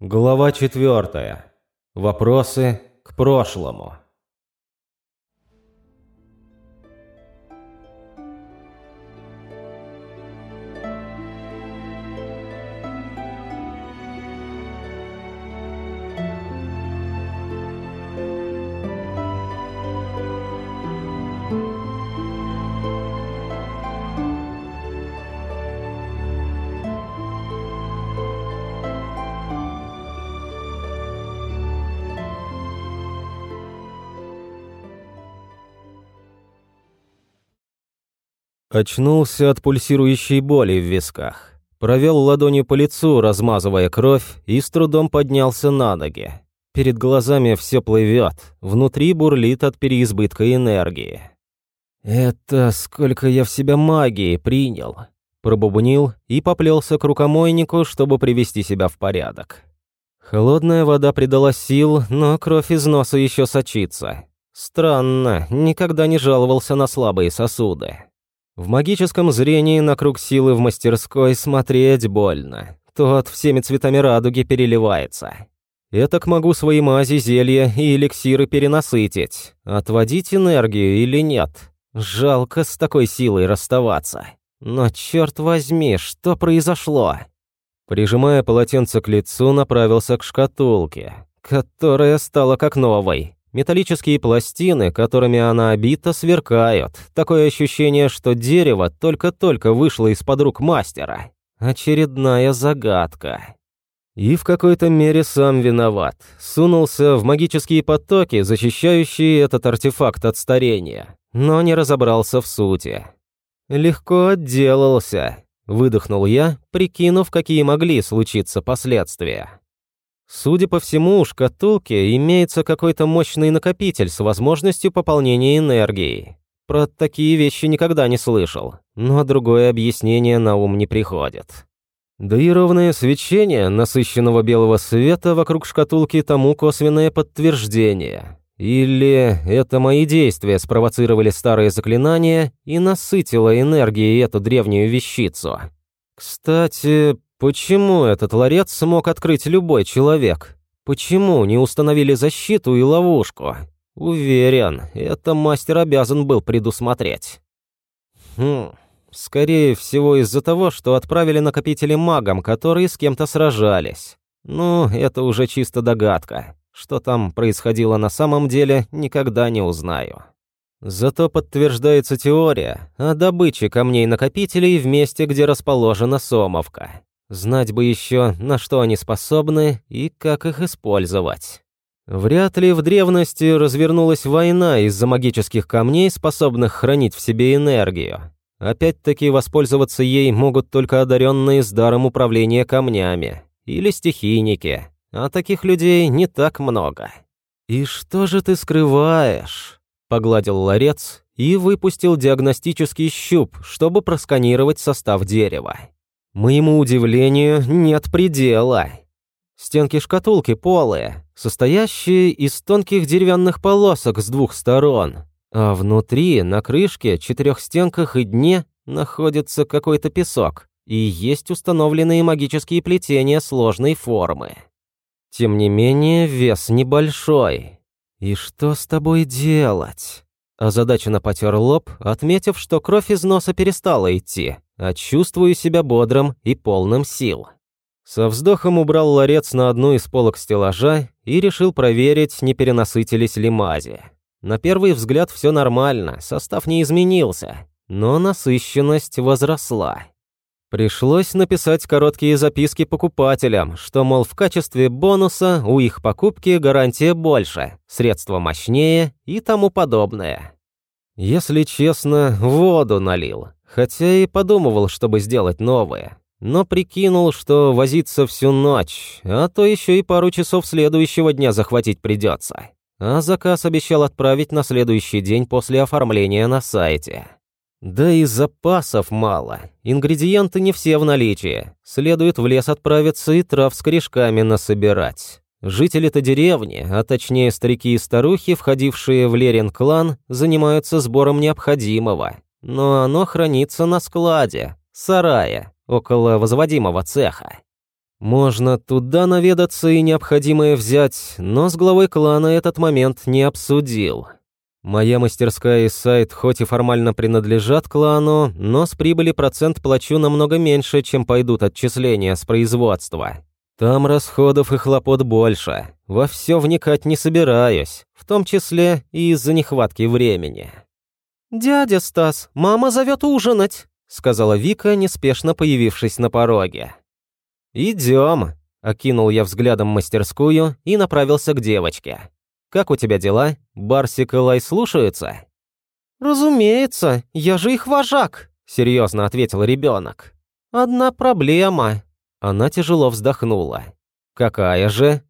Глава четвертая. Вопросы к прошлому. Очнулся от пульсирующей боли в висках. Провел ладонью по лицу, размазывая кровь, и с трудом поднялся на ноги. Перед глазами все плывет, внутри бурлит от переизбытка энергии. «Это сколько я в себя магии принял!» Пробубнил и поплелся к рукомойнику, чтобы привести себя в порядок. Холодная вода придала сил, но кровь из носа еще сочится. Странно, никогда не жаловался на слабые сосуды. В магическом зрении на круг силы в мастерской смотреть больно. Тот всеми цветами радуги переливается. Этак могу свои мази, зелья и эликсиры перенасытить. Отводить энергию или нет? Жалко с такой силой расставаться. Но черт возьми, что произошло? Прижимая полотенце к лицу, направился к шкатулке, которая стала как новой. Металлические пластины, которыми она обита, сверкают. Такое ощущение, что дерево только-только вышло из-под рук мастера. Очередная загадка. И в какой-то мере сам виноват. Сунулся в магические потоки, защищающие этот артефакт от старения. Но не разобрался в сути. «Легко отделался», — выдохнул я, прикинув, какие могли случиться последствия. Судя по всему, у шкатулки имеется какой-то мощный накопитель с возможностью пополнения энергии. Про такие вещи никогда не слышал, но другое объяснение на ум не приходит. Да и ровное свечение насыщенного белого света вокруг шкатулки тому косвенное подтверждение. Или это мои действия спровоцировали старые заклинания и насытило энергией эту древнюю вещицу. Кстати, Почему этот ларец смог открыть любой человек? Почему не установили защиту и ловушку? Уверен, это мастер обязан был предусмотреть. Хм, скорее всего из-за того, что отправили накопители магам, которые с кем-то сражались. Ну, это уже чисто догадка. Что там происходило на самом деле, никогда не узнаю. Зато подтверждается теория о добыче камней-накопителей в месте, где расположена Сомовка. Знать бы еще, на что они способны и как их использовать. Вряд ли в древности развернулась война из-за магических камней, способных хранить в себе энергию. Опять-таки воспользоваться ей могут только одаренные с даром управления камнями или стихийники, а таких людей не так много. «И что же ты скрываешь?» — погладил ларец и выпустил диагностический щуп, чтобы просканировать состав дерева. Моему удивлению, нет предела. Стенки шкатулки полые, состоящие из тонких деревянных полосок с двух сторон, а внутри, на крышке, четырех стенках и дне находится какой-то песок, и есть установленные магические плетения сложной формы. Тем не менее, вес небольшой. И что с тобой делать? Озадаченно потер лоб, отметив, что кровь из носа перестала идти, а чувствую себя бодрым и полным сил. Со вздохом убрал ларец на одну из полок стеллажа и решил проверить, не перенасытились ли мази. На первый взгляд все нормально, состав не изменился, но насыщенность возросла. Пришлось написать короткие записки покупателям, что, мол, в качестве бонуса у их покупки гарантия больше, средства мощнее и тому подобное. Если честно, воду налил, хотя и подумывал, чтобы сделать новое. Но прикинул, что возиться всю ночь, а то еще и пару часов следующего дня захватить придется. А заказ обещал отправить на следующий день после оформления на сайте. Да и запасов мало. Ингредиенты не все в наличии. Следует в лес отправиться и трав с корешками насобирать. Жители-то деревни, а точнее старики и старухи, входившие в Лерин клан, занимаются сбором необходимого. Но оно хранится на складе, сарае, около возводимого цеха. Можно туда наведаться и необходимое взять, но с главой клана этот момент не обсудил. Моя мастерская и сайт хоть и формально принадлежат клану, но с прибыли процент плачу намного меньше, чем пойдут отчисления с производства. Там расходов и хлопот больше. Во все вникать не собираюсь, в том числе и из-за нехватки времени. «Дядя Стас, мама зовет ужинать», — сказала Вика, неспешно появившись на пороге. «Идем», — окинул я взглядом мастерскую и направился к девочке. «Как у тебя дела? Барсик и Лай слушаются?» «Разумеется, я же их вожак», — серьезно ответил ребенок. «Одна проблема». Она тяжело вздохнула. «Какая же?»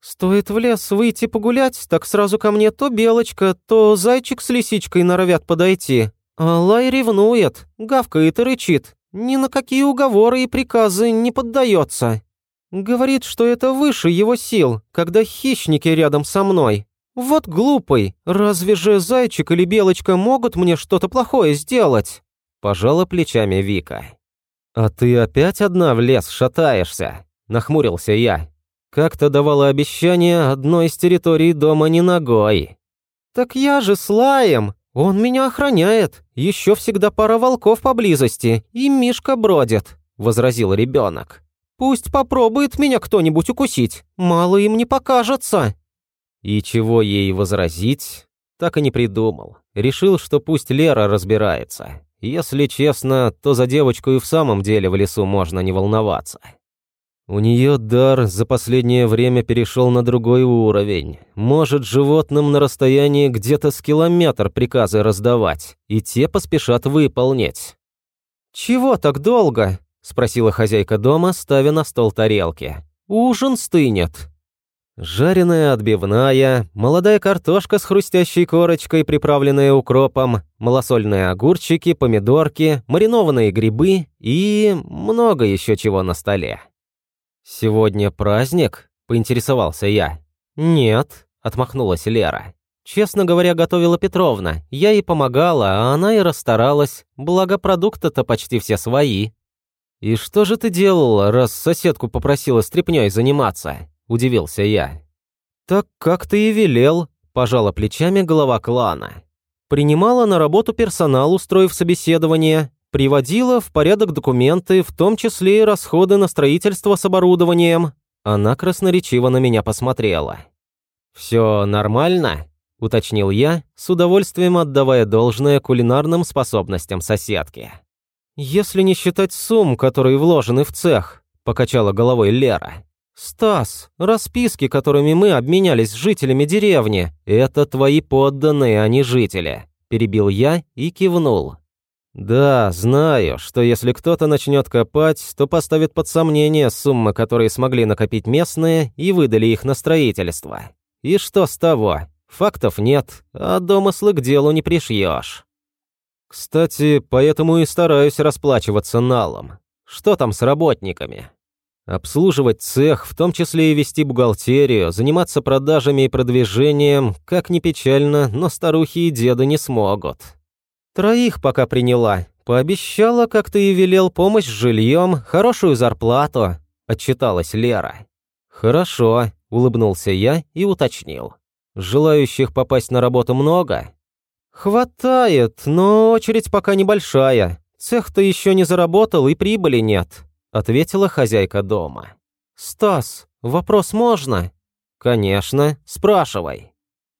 «Стоит в лес выйти погулять, так сразу ко мне то белочка, то зайчик с лисичкой норовят подойти. А Лай ревнует, гавкает и рычит. Ни на какие уговоры и приказы не поддается. Говорит, что это выше его сил, когда хищники рядом со мной. Вот глупый, разве же зайчик или белочка могут мне что-то плохое сделать?» Пожала плечами Вика. «А ты опять одна в лес шатаешься?» Нахмурился я. Как-то давала обещание одной из территорий дома не ногой. «Так я же с Лаем! Он меня охраняет! Еще всегда пара волков поблизости, и Мишка бродит!» – возразил ребенок. «Пусть попробует меня кто-нибудь укусить, мало им не покажется!» И чего ей возразить, так и не придумал. Решил, что пусть Лера разбирается. Если честно, то за девочку и в самом деле в лесу можно не волноваться. У нее дар за последнее время перешел на другой уровень. Может животным на расстоянии где-то с километр приказы раздавать, и те поспешат выполнить. «Чего так долго?» – спросила хозяйка дома, ставя на стол тарелки. «Ужин стынет». Жареная отбивная, молодая картошка с хрустящей корочкой, приправленная укропом, малосольные огурчики, помидорки, маринованные грибы и много еще чего на столе. «Сегодня праздник?» – поинтересовался я. «Нет», – отмахнулась Лера. «Честно говоря, готовила Петровна. Я ей помогала, а она и расстаралась. Благо, продукты-то почти все свои». «И что же ты делала, раз соседку попросила стряпнёй заниматься?» – удивился я. «Так как ты и велел», – пожала плечами глава клана. «Принимала на работу персонал, устроив собеседование, приводила в порядок документы, в том числе и расходы на строительство с оборудованием. Она красноречиво на меня посмотрела. «Все нормально?» – уточнил я, с удовольствием отдавая должное кулинарным способностям соседки. «Если не считать сумм, которые вложены в цех», – покачала головой Лера. «Стас, расписки, которыми мы обменялись с жителями деревни, это твои подданные, а не жители», – перебил я и кивнул. «Да, знаю, что если кто-то начнет копать, то поставит под сомнение суммы, которые смогли накопить местные и выдали их на строительство. И что с того? Фактов нет, а домыслы к делу не пришьешь. Кстати, поэтому и стараюсь расплачиваться налом. Что там с работниками? Обслуживать цех, в том числе и вести бухгалтерию, заниматься продажами и продвижением, как ни печально, но старухи и деды не смогут. Троих пока приняла. Пообещала, как ты и велел, помощь с жильем, хорошую зарплату», – отчиталась Лера. «Хорошо», – улыбнулся я и уточнил. «Желающих попасть на работу много?» «Хватает, но очередь пока небольшая. Цех-то еще не заработал и прибыли нет», – ответила хозяйка дома. «Стас, вопрос можно?» «Конечно, спрашивай».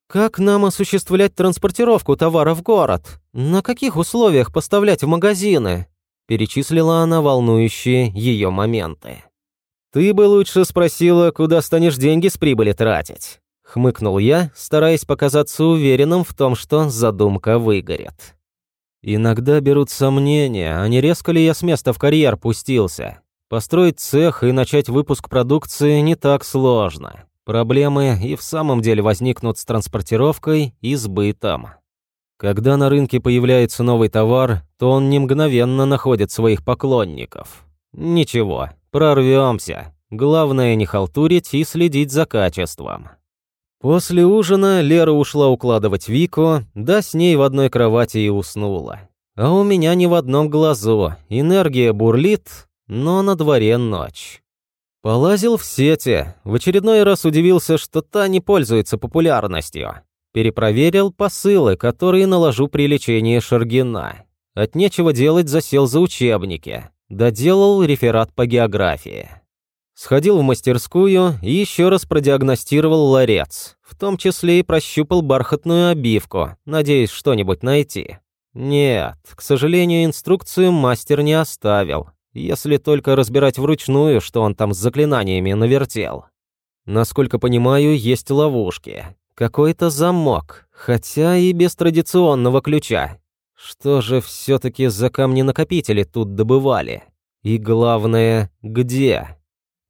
Как нам осуществлять транспортировку товара в город? На каких условиях поставлять в магазины? Перечислила она волнующие ее моменты. Ты бы лучше спросила, куда станешь деньги с прибыли тратить. Хмыкнул я, стараясь показаться уверенным в том, что задумка выгорит. Иногда берут сомнения, а не резко ли я с места в карьер пустился. Построить цех и начать выпуск продукции не так сложно. Проблемы и в самом деле возникнут с транспортировкой и сбытом. Когда на рынке появляется новый товар, то он не мгновенно находит своих поклонников. Ничего, прорвемся. Главное не халтурить и следить за качеством. После ужина Лера ушла укладывать Вику, да с ней в одной кровати и уснула. А у меня ни в одном глазу, энергия бурлит, но на дворе ночь. Полазил в сети, в очередной раз удивился, что та не пользуется популярностью. Перепроверил посылы, которые наложу при лечении Шаргина. От нечего делать засел за учебники. Доделал реферат по географии. Сходил в мастерскую и еще раз продиагностировал ларец, в том числе и прощупал бархатную обивку, надеясь что-нибудь найти. Нет, к сожалению, инструкцию мастер не оставил, если только разбирать вручную, что он там с заклинаниями навертел. Насколько понимаю, есть ловушки. Какой-то замок, хотя и без традиционного ключа. Что же все-таки за камни-накопители тут добывали? И главное, где?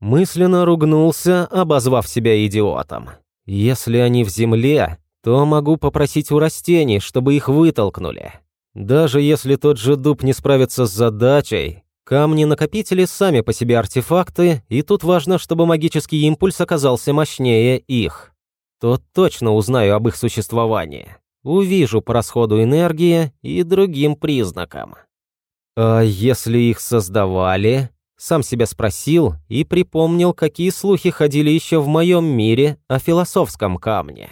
Мысленно ругнулся, обозвав себя идиотом. Если они в земле, то могу попросить у растений, чтобы их вытолкнули. Даже если тот же дуб не справится с задачей, камни-накопители сами по себе артефакты, и тут важно, чтобы магический импульс оказался мощнее их. То точно узнаю об их существовании. Увижу по расходу энергии и другим признакам. А если их создавали, сам себя спросил и припомнил, какие слухи ходили еще в моем мире о философском камне.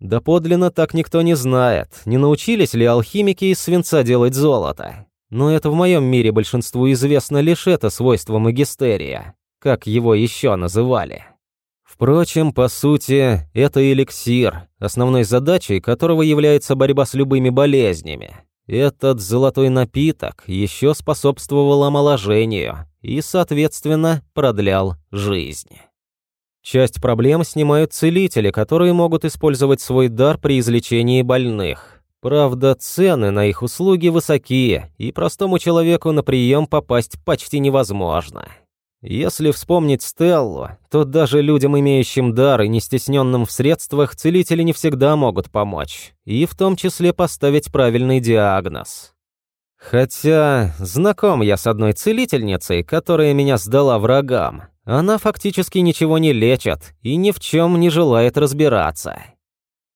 Да подлинно так никто не знает, не научились ли алхимики из свинца делать золото. Но это в моем мире большинству известно лишь это свойство магистерия, как его еще называли. Впрочем, по сути, это эликсир, основной задачей которого является борьба с любыми болезнями. Этот золотой напиток еще способствовал омоложению и, соответственно, продлял жизнь. Часть проблем снимают целители, которые могут использовать свой дар при излечении больных. Правда, цены на их услуги высокие, и простому человеку на прием попасть почти невозможно. Если вспомнить Стеллу, то даже людям, имеющим дар и не стесненным в средствах, целители не всегда могут помочь, и в том числе поставить правильный диагноз. Хотя знаком я с одной целительницей, которая меня сдала врагам. Она фактически ничего не лечит и ни в чем не желает разбираться.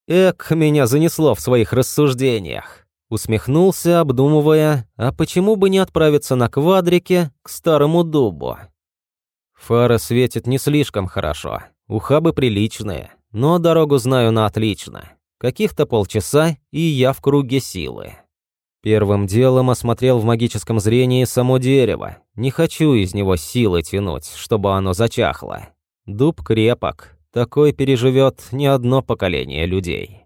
Эк, меня занесло в своих рассуждениях. Усмехнулся, обдумывая, а почему бы не отправиться на квадрике к старому дубу? Фара светит не слишком хорошо. Ухабы приличные, но дорогу знаю на отлично. Каких-то полчаса, и я в круге силы. Первым делом осмотрел в магическом зрении само дерево. Не хочу из него силы тянуть, чтобы оно зачахло. Дуб крепок, такой переживет не одно поколение людей.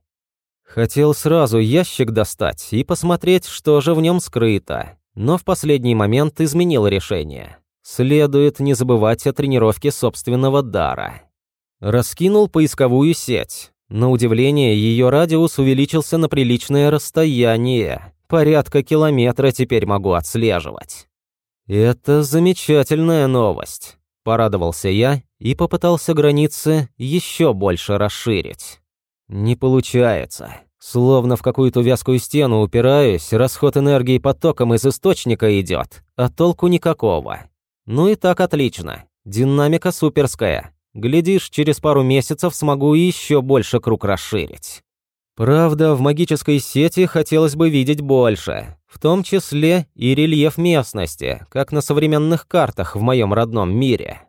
Хотел сразу ящик достать и посмотреть, что же в нем скрыто, но в последний момент изменил решение. Следует не забывать о тренировке собственного дара. Раскинул поисковую сеть. На удивление, ее радиус увеличился на приличное расстояние. Порядка километра теперь могу отслеживать. Это замечательная новость. Порадовался я и попытался границы еще больше расширить. Не получается. Словно в какую-то вязкую стену упираюсь, расход энергии потоком из источника идет, а толку никакого. Ну и так отлично. Динамика суперская. Глядишь, через пару месяцев смогу еще больше круг расширить. Правда, в магической сети хотелось бы видеть больше, в том числе и рельеф местности, как на современных картах в моем родном мире.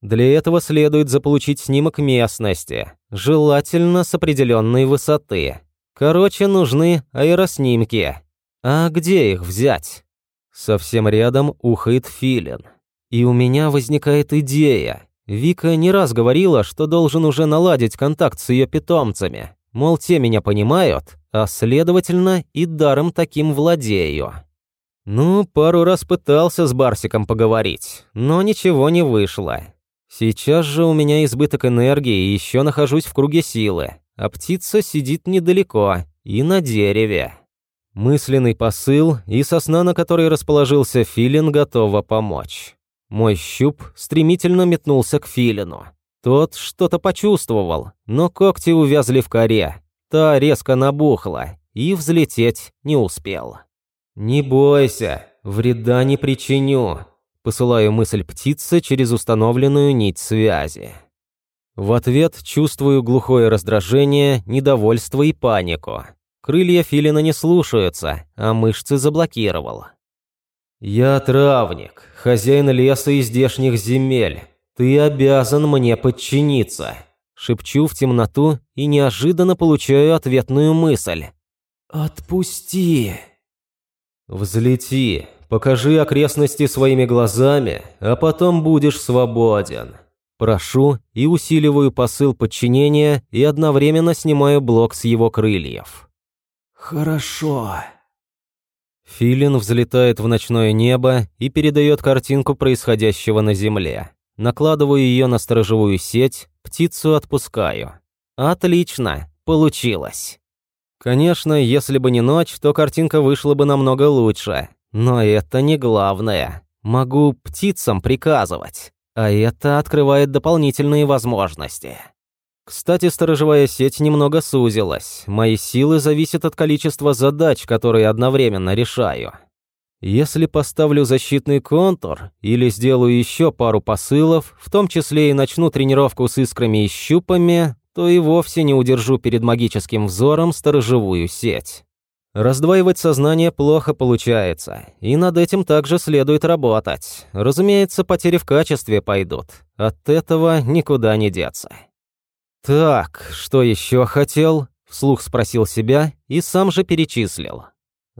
Для этого следует заполучить снимок местности, желательно с определенной высоты. Короче, нужны аэроснимки. А где их взять? Совсем рядом ухает филин. И у меня возникает идея. Вика не раз говорила, что должен уже наладить контакт с ее питомцами. Мол, те меня понимают, а следовательно и даром таким владею. Ну, пару раз пытался с Барсиком поговорить, но ничего не вышло. Сейчас же у меня избыток энергии и еще нахожусь в круге силы, а птица сидит недалеко и на дереве. Мысленный посыл и сосна, на которой расположился филин, готова помочь. Мой щуп стремительно метнулся к филину. Тот что-то почувствовал, но когти увязли в коре. Та резко набухла и взлететь не успел. «Не бойся, вреда не причиню», – посылаю мысль птицы через установленную нить связи. В ответ чувствую глухое раздражение, недовольство и панику. Крылья филина не слушаются, а мышцы заблокировал. «Я травник, хозяин леса и здешних земель. Ты обязан мне подчиниться. Шепчу в темноту и неожиданно получаю ответную мысль. «Отпусти!» «Взлети, покажи окрестности своими глазами, а потом будешь свободен». Прошу и усиливаю посыл подчинения и одновременно снимаю блок с его крыльев. «Хорошо». Филин взлетает в ночное небо и передает картинку происходящего на земле. Накладываю ее на сторожевую сеть, птицу отпускаю. Отлично, получилось. Конечно, если бы не ночь, то картинка вышла бы намного лучше. Но это не главное. Могу птицам приказывать. А это открывает дополнительные возможности. Кстати, сторожевая сеть немного сузилась. Мои силы зависят от количества задач, которые одновременно решаю. Если поставлю защитный контур или сделаю еще пару посылов, в том числе и начну тренировку с искрами и щупами, то и вовсе не удержу перед магическим взором сторожевую сеть. Раздваивать сознание плохо получается, и над этим также следует работать. Разумеется, потери в качестве пойдут. От этого никуда не деться. «Так, что еще хотел?» – вслух спросил себя и сам же перечислил.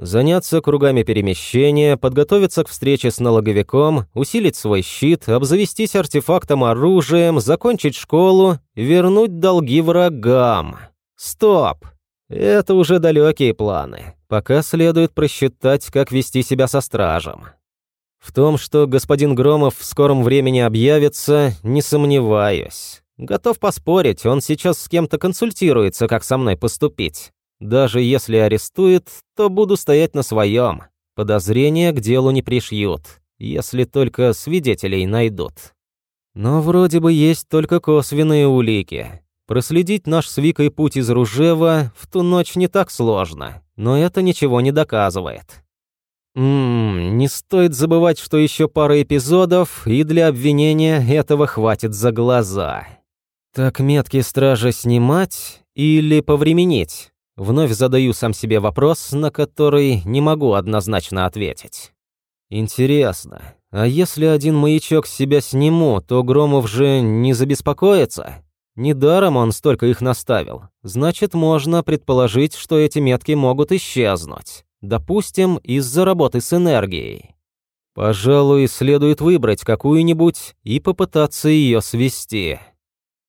Заняться кругами перемещения, подготовиться к встрече с налоговиком, усилить свой щит, обзавестись артефактом оружием, закончить школу, вернуть долги врагам. Стоп! Это уже далекие планы. Пока следует просчитать, как вести себя со стражем. В том, что господин Громов в скором времени объявится, не сомневаюсь. Готов поспорить, он сейчас с кем-то консультируется, как со мной поступить. Даже если арестует, то буду стоять на своем. Подозрения к делу не пришьют, если только свидетелей найдут. Но вроде бы есть только косвенные улики. Проследить наш с Викой путь из Ружева в ту ночь не так сложно, но это ничего не доказывает. Ммм, не стоит забывать, что еще пара эпизодов, и для обвинения этого хватит за глаза. Так метки стража снимать или повременить? Вновь задаю сам себе вопрос, на который не могу однозначно ответить. Интересно, а если один маячок с себя сниму, то Громов же не забеспокоится? Недаром он столько их наставил. Значит, можно предположить, что эти метки могут исчезнуть. Допустим, из-за работы с энергией. Пожалуй, следует выбрать какую-нибудь и попытаться ее свести.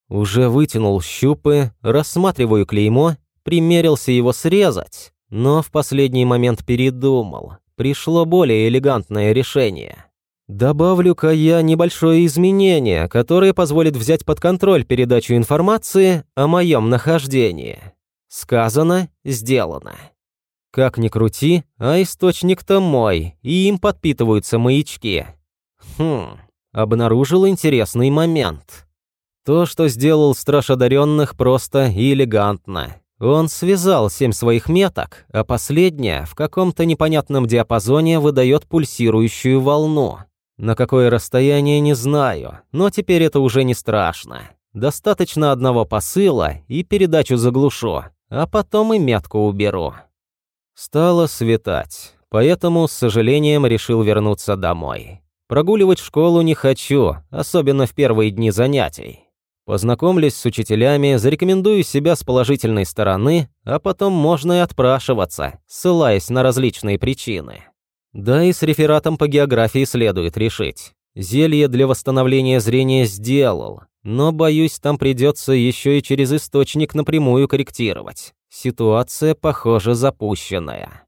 Уже вытянул щупы, рассматриваю клеймо примерился его срезать, но в последний момент передумал. Пришло более элегантное решение. Добавлю-ка я небольшое изменение, которое позволит взять под контроль передачу информации о моем нахождении. Сказано, сделано. Как ни крути, а источник-то мой, и им подпитываются маячки. Хм, обнаружил интересный момент. То, что сделал страж одаренных, просто и элегантно. Он связал семь своих меток, а последняя в каком-то непонятном диапазоне выдает пульсирующую волну. На какое расстояние не знаю, но теперь это уже не страшно. Достаточно одного посыла и передачу заглушу, а потом и метку уберу. Стало светать, поэтому с сожалением решил вернуться домой. Прогуливать школу не хочу, особенно в первые дни занятий. Познакомлюсь с учителями, зарекомендую себя с положительной стороны, а потом можно и отпрашиваться, ссылаясь на различные причины. Да и с рефератом по географии следует решить. Зелье для восстановления зрения сделал, но, боюсь, там придется еще и через источник напрямую корректировать. Ситуация, похоже, запущенная.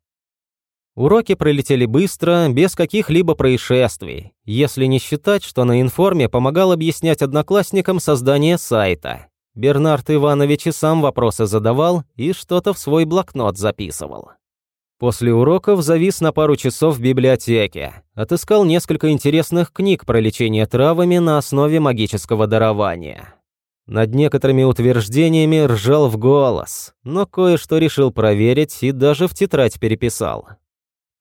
Уроки пролетели быстро, без каких-либо происшествий, если не считать, что на информе помогал объяснять одноклассникам создание сайта. Бернард Иванович и сам вопросы задавал и что-то в свой блокнот записывал. После уроков завис на пару часов в библиотеке. Отыскал несколько интересных книг про лечение травами на основе магического дарования. Над некоторыми утверждениями ржал в голос, но кое-что решил проверить и даже в тетрадь переписал.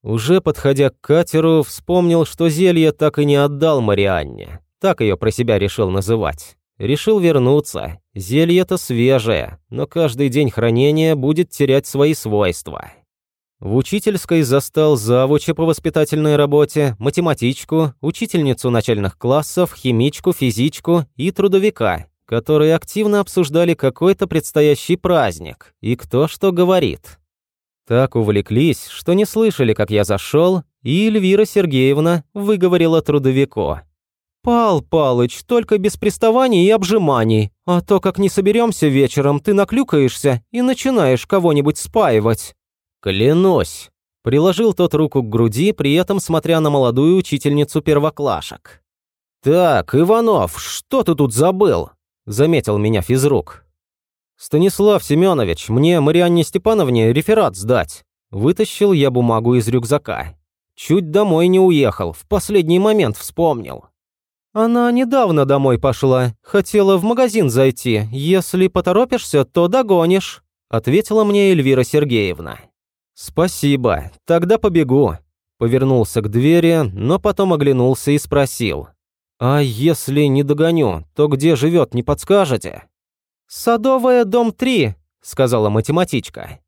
Уже подходя к катеру, вспомнил, что зелье так и не отдал Марианне. Так ее про себя решил называть. Решил вернуться. Зелье-то свежее, но каждый день хранения будет терять свои свойства. В учительской застал завуча по воспитательной работе, математичку, учительницу начальных классов, химичку, физичку и трудовика, которые активно обсуждали какой-то предстоящий праздник и кто что говорит. Так увлеклись, что не слышали, как я зашел, и Эльвира Сергеевна выговорила трудовику. «Пал Палыч, только без приставаний и обжиманий, а то, как не соберемся вечером, ты наклюкаешься и начинаешь кого-нибудь спаивать». «Клянусь!» – приложил тот руку к груди, при этом смотря на молодую учительницу первоклашек. «Так, Иванов, что ты тут забыл?» – заметил меня физрук. «Станислав Семенович, мне Марианне Степановне реферат сдать». Вытащил я бумагу из рюкзака. Чуть домой не уехал, в последний момент вспомнил. «Она недавно домой пошла. Хотела в магазин зайти. Если поторопишься, то догонишь», — ответила мне Эльвира Сергеевна. «Спасибо. Тогда побегу». Повернулся к двери, но потом оглянулся и спросил. «А если не догоню, то где живет, не подскажете?» «Садовая, дом 3», — сказала математичка.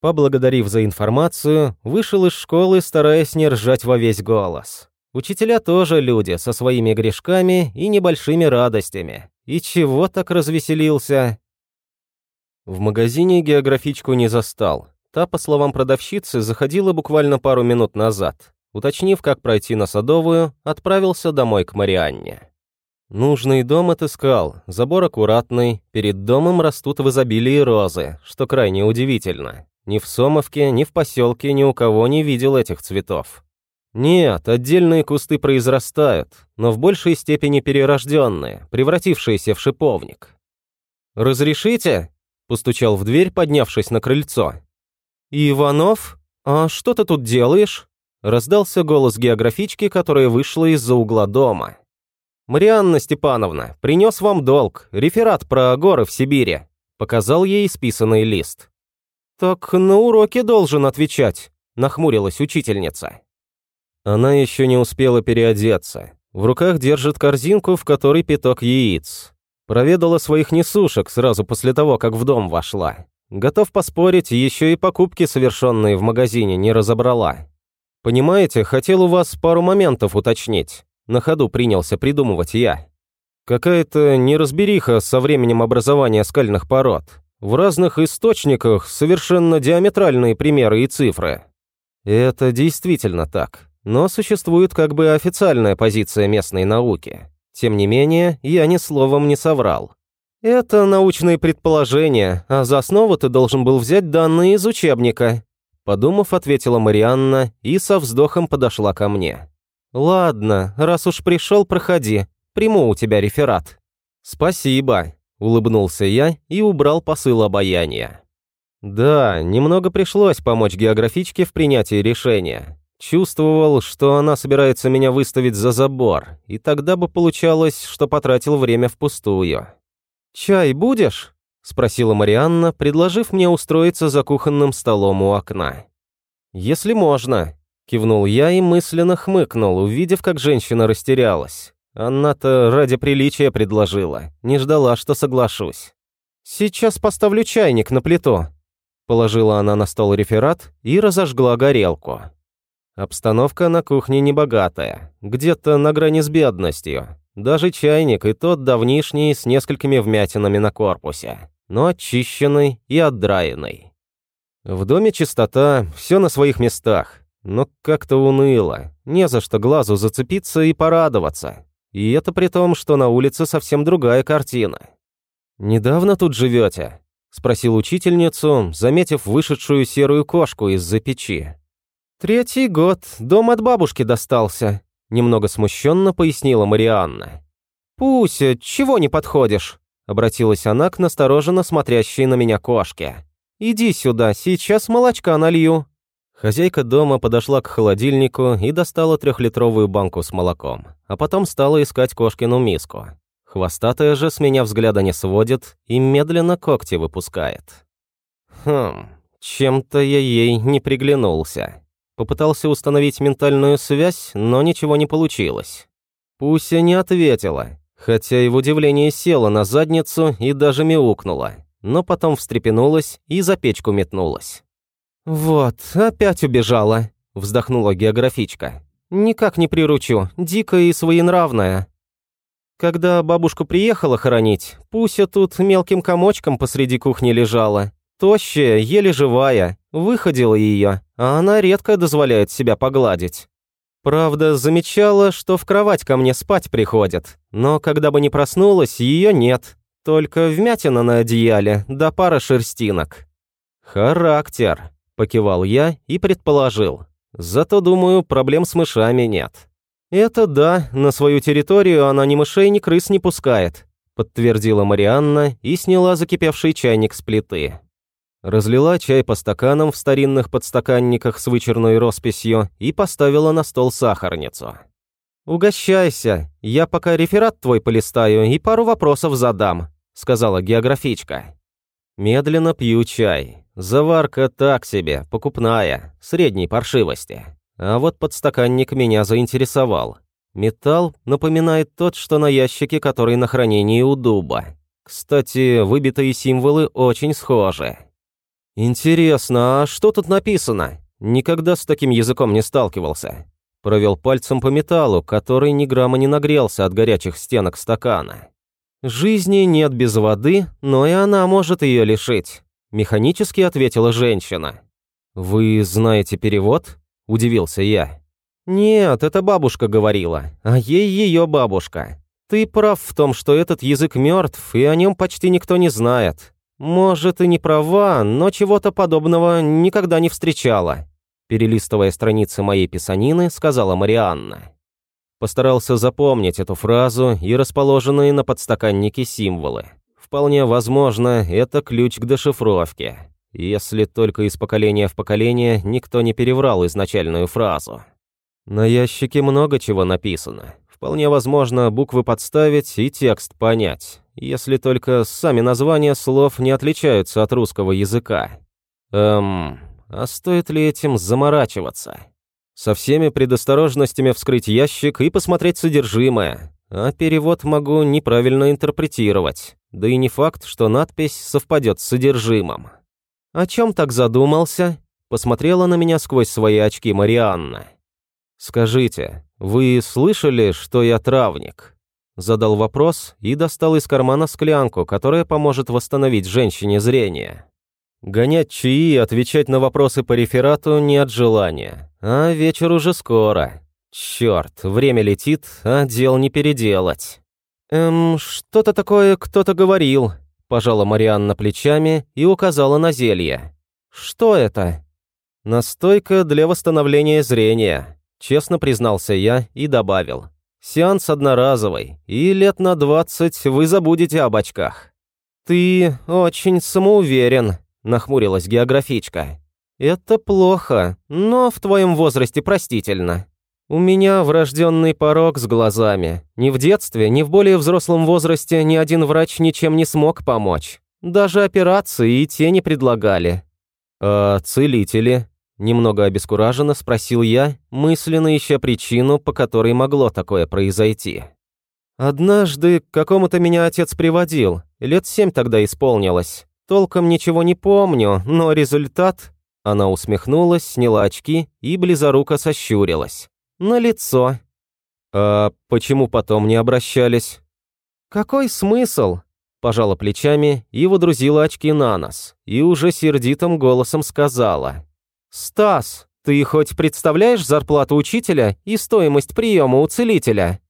Поблагодарив за информацию, вышел из школы, стараясь не ржать во весь голос. Учителя тоже люди, со своими грешками и небольшими радостями. И чего так развеселился? В магазине географичку не застал. Та, по словам продавщицы, заходила буквально пару минут назад. Уточнив, как пройти на Садовую, отправился домой к Марианне. Нужный дом отыскал, забор аккуратный, перед домом растут в изобилии розы, что крайне удивительно. Ни в Сомовке, ни в поселке ни у кого не видел этих цветов. Нет, отдельные кусты произрастают, но в большей степени перерожденные, превратившиеся в шиповник. «Разрешите?» – постучал в дверь, поднявшись на крыльцо. «Иванов? А что ты тут делаешь?» – раздался голос географички, которая вышла из-за угла дома. «Марианна Степановна, принес вам долг, реферат про горы в Сибири», – показал ей списанный лист. «Так на уроке должен отвечать», – нахмурилась учительница. Она еще не успела переодеться. В руках держит корзинку, в которой пяток яиц. Проведала своих несушек сразу после того, как в дом вошла. Готов поспорить, еще и покупки, совершенные в магазине, не разобрала. Понимаете, хотел у вас пару моментов уточнить. На ходу принялся придумывать я. Какая-то неразбериха со временем образования скальных пород. В разных источниках совершенно диаметральные примеры и цифры. Это действительно так но существует как бы официальная позиция местной науки. Тем не менее, я ни словом не соврал. Это научные предположения, а за основу ты должен был взять данные из учебника. Подумав, ответила Марианна и со вздохом подошла ко мне. «Ладно, раз уж пришел, проходи. Приму у тебя реферат». «Спасибо», — улыбнулся я и убрал посыл обаяния. Да, немного пришлось помочь географичке в принятии решения. Чувствовал, что она собирается меня выставить за забор, и тогда бы получалось, что потратил время впустую. «Чай будешь?» – спросила Марианна, предложив мне устроиться за кухонным столом у окна. «Если можно», – кивнул я и мысленно хмыкнул, увидев, как женщина растерялась. Она-то ради приличия предложила, не ждала, что соглашусь. «Сейчас поставлю чайник на плиту», – положила она на стол реферат и разожгла горелку. Обстановка на кухне небогатая, где-то на грани с бедностью. Даже чайник и тот давнишний с несколькими вмятинами на корпусе, но очищенный и отдраенный. В доме чистота, все на своих местах, но как-то уныло, не за что глазу зацепиться и порадоваться. И это при том, что на улице совсем другая картина. «Недавно тут живете?» – спросил учительницу, заметив вышедшую серую кошку из-за печи. «Третий год, дом от бабушки достался», — немного смущенно пояснила Марианна. «Пуся, чего не подходишь?» — обратилась она к настороженно смотрящей на меня кошке. «Иди сюда, сейчас молочка налью». Хозяйка дома подошла к холодильнику и достала трехлитровую банку с молоком, а потом стала искать кошкину миску. Хвостатая же с меня взгляда не сводит и медленно когти выпускает. Хм, чем-то я ей не приглянулся. Попытался установить ментальную связь, но ничего не получилось. Пуся не ответила, хотя и в удивлении села на задницу и даже мяукнула, но потом встрепенулась и за печку метнулась. «Вот, опять убежала», – вздохнула географичка. «Никак не приручу, дикая и своенравная». Когда бабушку приехала хоронить, Пуся тут мелким комочком посреди кухни лежала. Тощая, еле живая, выходила ее, а она редко дозволяет себя погладить. Правда, замечала, что в кровать ко мне спать приходит, но когда бы не проснулась, ее нет. Только вмятина на одеяле, да пара шерстинок. «Характер», – покивал я и предположил. «Зато, думаю, проблем с мышами нет». «Это да, на свою территорию она ни мышей, ни крыс не пускает», – подтвердила Марианна и сняла закипевший чайник с плиты. Разлила чай по стаканам в старинных подстаканниках с вычерной росписью и поставила на стол сахарницу. «Угощайся, я пока реферат твой полистаю и пару вопросов задам», сказала географичка. Медленно пью чай. Заварка так себе, покупная, средней паршивости. А вот подстаканник меня заинтересовал. Металл напоминает тот, что на ящике, который на хранении у дуба. Кстати, выбитые символы очень схожи. «Интересно, а что тут написано? Никогда с таким языком не сталкивался». Провел пальцем по металлу, который ни грамма не нагрелся от горячих стенок стакана. «Жизни нет без воды, но и она может ее лишить», – механически ответила женщина. «Вы знаете перевод?» – удивился я. «Нет, это бабушка говорила, а ей ее бабушка. Ты прав в том, что этот язык мертв, и о нем почти никто не знает. «Может, и не права, но чего-то подобного никогда не встречала», перелистывая страницы моей писанины, сказала Марианна. Постарался запомнить эту фразу и расположенные на подстаканнике символы. Вполне возможно, это ключ к дешифровке, если только из поколения в поколение никто не переврал изначальную фразу. На ящике много чего написано. Вполне возможно, буквы подставить и текст понять если только сами названия слов не отличаются от русского языка. Эм, а стоит ли этим заморачиваться? Со всеми предосторожностями вскрыть ящик и посмотреть содержимое, а перевод могу неправильно интерпретировать, да и не факт, что надпись совпадет с содержимым. «О чем так задумался?» Посмотрела на меня сквозь свои очки Марианна. «Скажите, вы слышали, что я травник?» Задал вопрос и достал из кармана склянку, которая поможет восстановить женщине зрение. Гонять чаи и отвечать на вопросы по реферату не от желания. А вечер уже скоро. Черт, время летит, а дел не переделать. «Эм, что-то такое кто-то говорил», – пожала Марианна плечами и указала на зелье. «Что это?» «Настойка для восстановления зрения», – честно признался я и добавил. Сеанс одноразовый, и лет на двадцать вы забудете об очках». «Ты очень самоуверен», – нахмурилась географичка. «Это плохо, но в твоем возрасте простительно. У меня врожденный порог с глазами. Ни в детстве, ни в более взрослом возрасте ни один врач ничем не смог помочь. Даже операции и те не предлагали». «А целители?» Немного обескураженно спросил я, мысленно ища причину, по которой могло такое произойти. «Однажды к какому-то меня отец приводил. Лет семь тогда исполнилось. Толком ничего не помню, но результат...» Она усмехнулась, сняла очки и близоруко сощурилась. «На лицо». «А почему потом не обращались?» «Какой смысл?» Пожала плечами и водрузила очки на нос, и уже сердитым голосом сказала. «Стас, ты хоть представляешь зарплату учителя и стоимость приема у целителя?»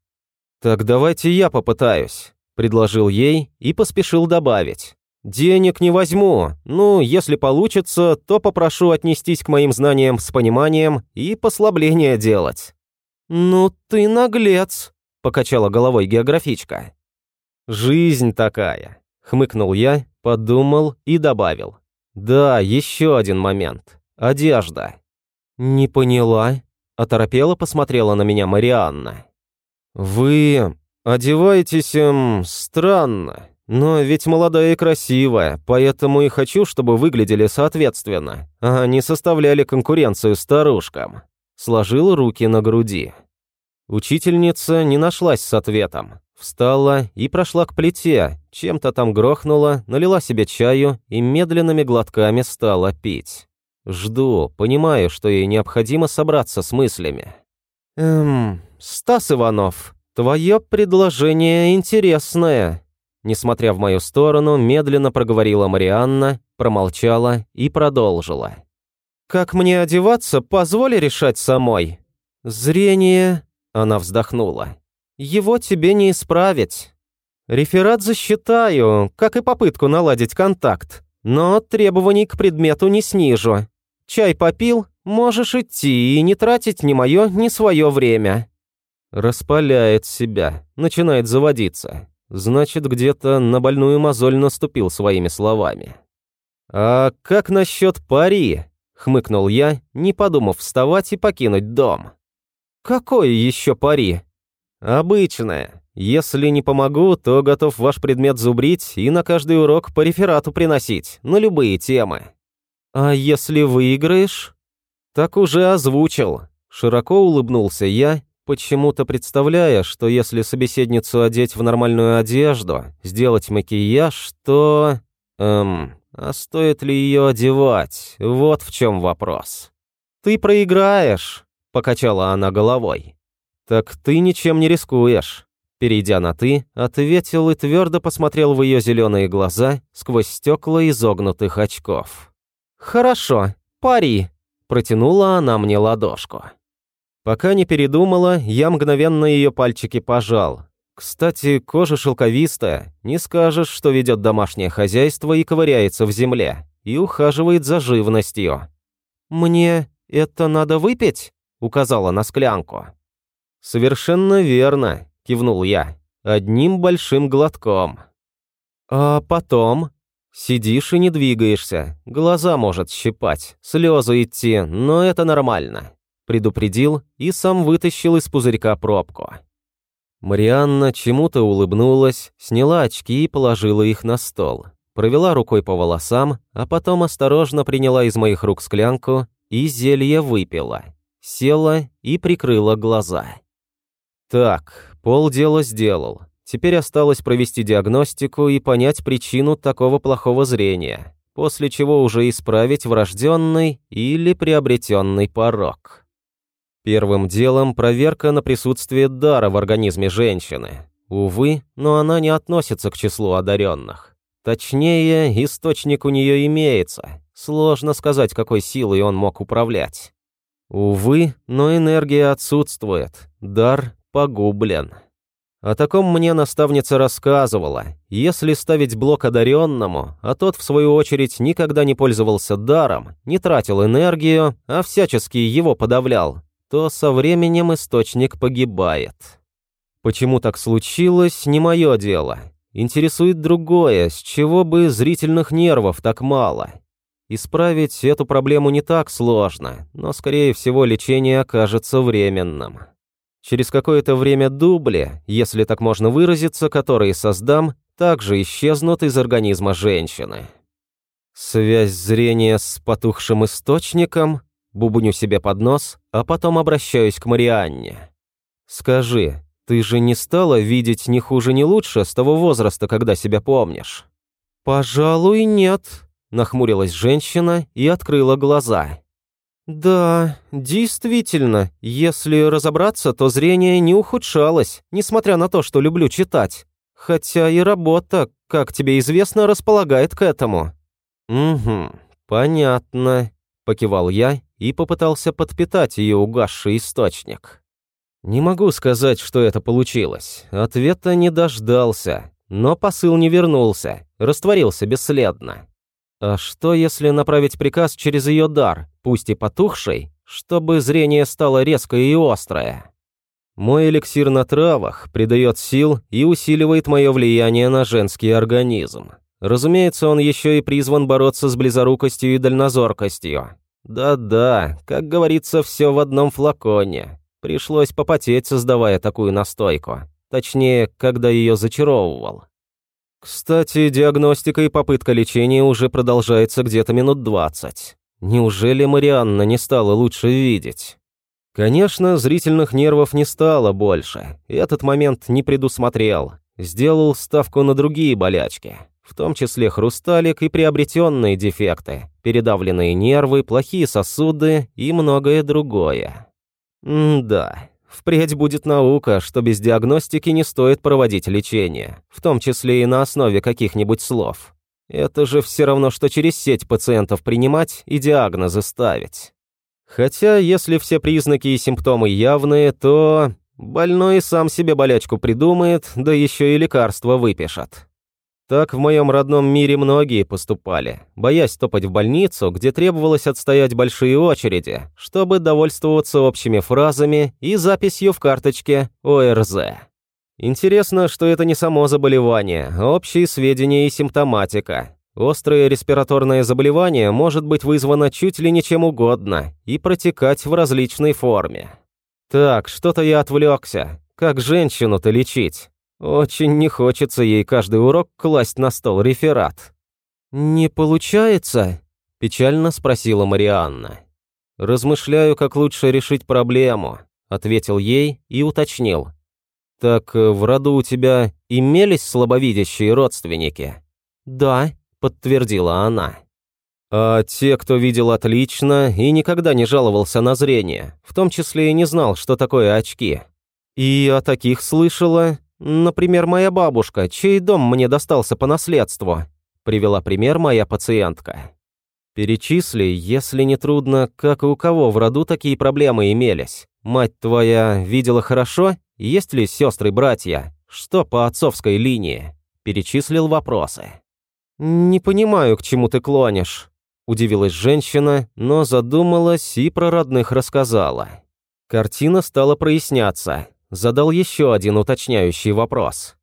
«Так давайте я попытаюсь», – предложил ей и поспешил добавить. «Денег не возьму. Ну, если получится, то попрошу отнестись к моим знаниям с пониманием и послабление делать». «Ну ты наглец», – покачала головой географичка. «Жизнь такая», – хмыкнул я, подумал и добавил. «Да, еще один момент. Одежда». «Не поняла», – оторопела посмотрела на меня Марианна. «Вы одеваетесь, эм, странно, но ведь молодая и красивая, поэтому и хочу, чтобы выглядели соответственно, а не составляли конкуренцию старушкам». Сложил руки на груди. Учительница не нашлась с ответом. Встала и прошла к плите, чем-то там грохнула, налила себе чаю и медленными глотками стала пить. Жду, понимаю, что ей необходимо собраться с мыслями. «Эм, Стас Иванов, твое предложение интересное», Несмотря в мою сторону, медленно проговорила Марианна, промолчала и продолжила. «Как мне одеваться, позволь решать самой. Зрение...» Она вздохнула. «Его тебе не исправить. Реферат засчитаю, как и попытку наладить контакт, но требований к предмету не снижу. Чай попил, можешь идти и не тратить ни мое, ни свое время». Распаляет себя, начинает заводиться. Значит, где-то на больную мозоль наступил своими словами. «А как насчет пари?» — хмыкнул я, не подумав вставать и покинуть дом. «Какое еще пари?» «Обычное. Если не помогу, то готов ваш предмет зубрить и на каждый урок по реферату приносить, на любые темы». «А если выиграешь?» «Так уже озвучил». Широко улыбнулся я почему-то представляя, что если собеседницу одеть в нормальную одежду, сделать макияж, то... Эм, а стоит ли ее одевать? Вот в чем вопрос. «Ты проиграешь», — покачала она головой. «Так ты ничем не рискуешь». Перейдя на «ты», ответил и твердо посмотрел в ее зеленые глаза сквозь стекла изогнутых очков. «Хорошо, пари», — протянула она мне ладошку. Пока не передумала, я мгновенно ее пальчики пожал. Кстати, кожа шелковистая, не скажешь, что ведет домашнее хозяйство и ковыряется в земле, и ухаживает за живностью. «Мне это надо выпить?» — указала на склянку. «Совершенно верно», — кивнул я, одним большим глотком. «А потом?» «Сидишь и не двигаешься, глаза может щипать, слезы идти, но это нормально предупредил и сам вытащил из пузырька пробку. Марианна чему-то улыбнулась, сняла очки и положила их на стол. Провела рукой по волосам, а потом осторожно приняла из моих рук склянку и зелье выпила. Села и прикрыла глаза. Так, полдела сделал. Теперь осталось провести диагностику и понять причину такого плохого зрения, после чего уже исправить врожденный или приобретенный порог. Первым делом проверка на присутствие дара в организме женщины. Увы, но она не относится к числу одаренных. Точнее, источник у нее имеется. Сложно сказать, какой силой он мог управлять. Увы, но энергия отсутствует. Дар погублен. О таком мне наставница рассказывала. Если ставить блок одаренному, а тот, в свою очередь, никогда не пользовался даром, не тратил энергию, а всячески его подавлял, то со временем источник погибает. Почему так случилось, не мое дело. Интересует другое, с чего бы зрительных нервов так мало. Исправить эту проблему не так сложно, но, скорее всего, лечение окажется временным. Через какое-то время дубли, если так можно выразиться, которые создам, также исчезнут из организма женщины. Связь зрения с потухшим источником Бубню себе под нос, а потом обращаюсь к Марианне. «Скажи, ты же не стала видеть ни хуже, ни лучше с того возраста, когда себя помнишь?» «Пожалуй, нет», — нахмурилась женщина и открыла глаза. «Да, действительно, если разобраться, то зрение не ухудшалось, несмотря на то, что люблю читать. Хотя и работа, как тебе известно, располагает к этому». «Угу, понятно», — покивал я и попытался подпитать ее угасший источник. Не могу сказать, что это получилось. Ответа не дождался, но посыл не вернулся, растворился бесследно. А что, если направить приказ через ее дар, пусть и потухший, чтобы зрение стало резкое и острое? Мой эликсир на травах придает сил и усиливает мое влияние на женский организм. Разумеется, он еще и призван бороться с близорукостью и дальнозоркостью. Да-да, как говорится, все в одном флаконе. Пришлось попотеть, создавая такую настойку. Точнее, когда ее зачаровывал. Кстати, диагностика и попытка лечения уже продолжается где-то минут двадцать. Неужели Марианна не стала лучше видеть? Конечно, зрительных нервов не стало больше. Этот момент не предусмотрел. Сделал ставку на другие болячки. в том числе хрусталик и приобретенные дефекты, передавленные нервы, плохие сосуды и многое другое. М-да, впредь будет наука, что без диагностики не стоит проводить лечение, в том числе и на основе каких-нибудь слов. Это же все равно, что через сеть пациентов принимать и диагнозы ставить. Хотя, если все признаки и симптомы явные, то больной сам себе болячку придумает, да еще и лекарства выпишет. Так в моем родном мире многие поступали, боясь топать в больницу, где требовалось отстоять большие очереди, чтобы довольствоваться общими фразами и записью в карточке ОРЗ. Интересно, что это не само заболевание, а общие сведения и симптоматика. Острое респираторное заболевание может быть вызвано чуть ли не чем угодно и протекать в различной форме. Так, что-то я отвлекся. Как женщину-то лечить? Очень не хочется ей каждый урок класть на стол реферат. «Не получается?» – печально спросила Марианна. «Размышляю, как лучше решить проблему», – ответил ей и уточнил. «Так э, в роду у тебя имелись слабовидящие родственники?» «Да», подтвердила она. А те, кто видел отлично и никогда не жаловался на зрение, в том числе и не знал, что такое очки. И о таких слышала, например, моя бабушка, чей дом мне достался по наследству, привела пример моя пациентка. Перечисли, если не трудно, как и у кого в роду такие проблемы имелись. Мать твоя видела хорошо? Есть ли сестры-братья? Что по отцовской линии? Перечислил вопросы. «Не понимаю, к чему ты клонишь», – удивилась женщина, но задумалась и про родных рассказала. Картина стала проясняться. Задал еще один уточняющий вопрос.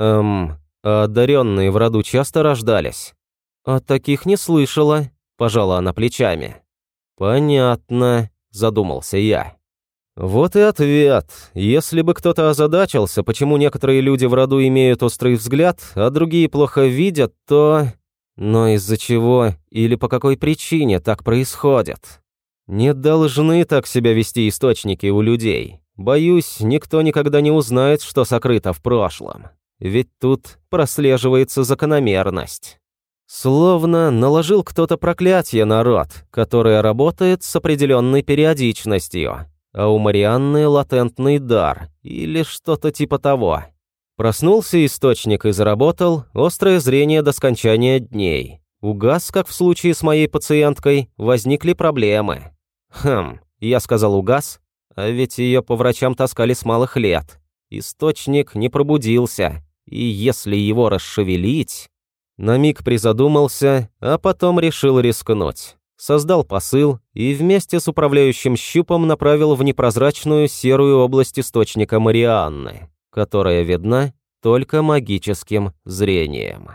«Эм, а одаренные в роду часто рождались?» «О таких не слышала», – пожала она плечами. «Понятно», – задумался я. Вот и ответ. Если бы кто-то озадачился, почему некоторые люди в роду имеют острый взгляд, а другие плохо видят, то... Но из-за чего или по какой причине так происходит? Не должны так себя вести источники у людей. Боюсь, никто никогда не узнает, что сокрыто в прошлом. Ведь тут прослеживается закономерность. Словно наложил кто-то проклятие на род, которое работает с определенной периодичностью, а у Марианны латентный дар или что-то типа того. Проснулся источник и заработал острое зрение до скончания дней. Угас, как в случае с моей пациенткой, возникли проблемы. Хм, я сказал угас, а ведь ее по врачам таскали с малых лет. Источник не пробудился, и если его расшевелить... На миг призадумался, а потом решил рискнуть создал посыл и вместе с управляющим щупом направил в непрозрачную серую область источника Марианны, которая видна только магическим зрением.